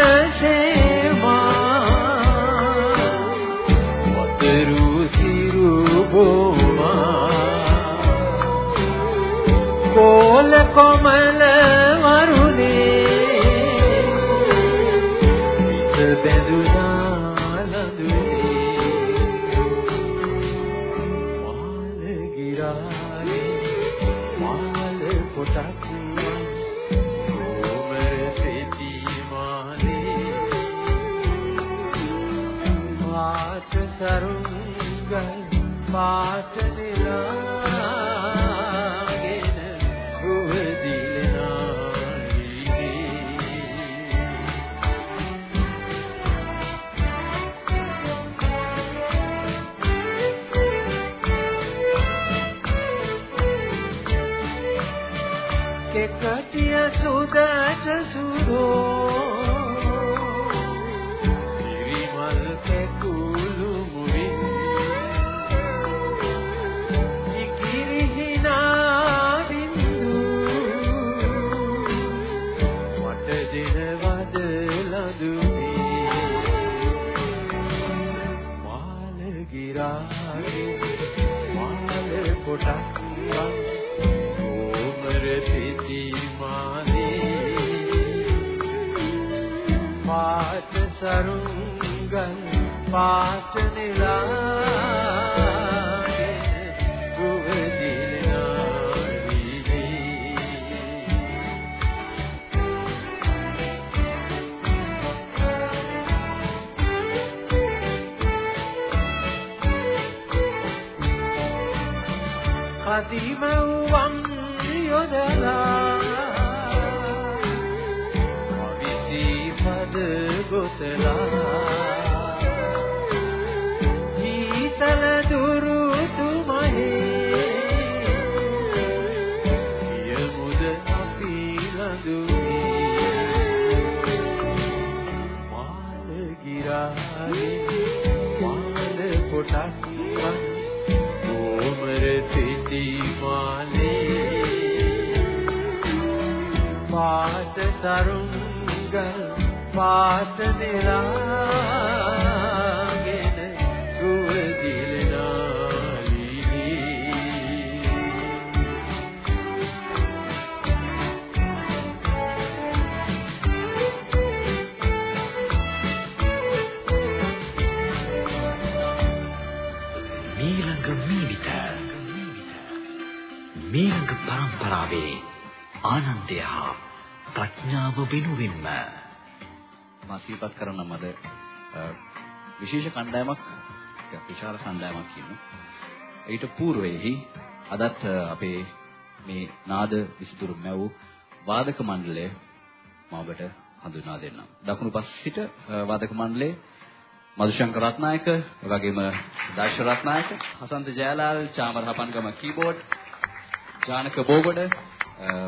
පාට සරුංගල් පාට නිලාගේ දුවදිනාරිනේ කදිම ගොතලා හීතල දුරු තුමහේ සියමුද අපි ළඟුනේ මාල ගිරාගේ මාල කොටක් වන් ඕමර පිටි මාලේ. පාට සරුංගල් පාට දෙලාගෙන සුව දිලනාලිනේ මීළඟ මීවිත. මීළඟ පරම්පරාවේ ආනන්දය හා ප්‍රඥාව වෙනුවෙන්ම මා සිහිපත් කරනම අද විශේෂ කණ්ඩායමක් විශාල කණ්ඩායමක් කියනවා. ඊට పూర్වයේහි අදත් අපේ මේ නාද විසුතුරු මැව් වාදක මණ්ඩලය මම ඔබට හඳුනා දෙන්නම්. දකුණු පස්සිට වාදක මණ්ඩලයේ මදුශංක රත්නායක, එවැගේම දාශ රත්නායක, හසන්ත ජයලාල්, චාමර හපන්ගම කීබෝඩ්, ජානක බෝගොඩ,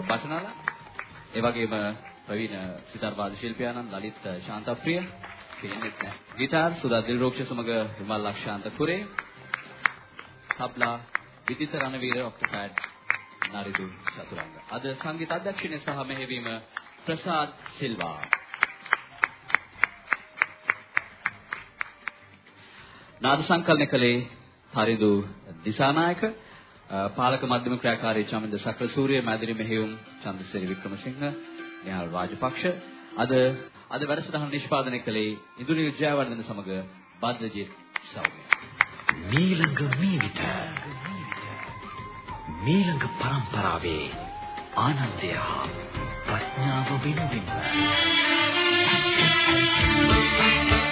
බටනලා, එවැගේම ප්‍රවීණ සිතාර් වාද ශිල්පියාණන් ලලිත් ශාන්තප්‍රිය, පිළිෙන්නෙත් නැහැ. ගිටාර් සුදා දිල්රෝක්ෂ සමග විමල් ලක්ෂාන්ත කුරේ, තබ්ලා විදිත රණවීර ඔක්ටෝපෑඩ් නරිදු චතුරංග. අද සංගීත අධ්‍යක්ෂණය සහ මෙහෙවීම ප්‍රසාද් සිල්වා. නාද සංකලනය කළේ හරිදු දිසානායක අ, පාලක මධ්‍යම ක්‍රියාකාරී චමින්ද සක්‍රසූරිය මැදිරි මෙහෙයුම් චන්ද්‍රසිරි වික්‍රමසිංහ නිහාල් රාජපක්ෂ. අද අද වැඩසටහන නිෂ්පාදනය කළේ ඉන්දුනිල් ජයවර්ධන සමග බද්දජිත් සෞම්‍ය. මීළඟ මීවිත. මීළඟ පරම්පරාවේ ආනන්දය හා ප්‍රඥාව වෙනුවෙන්ම. ආරමීදම්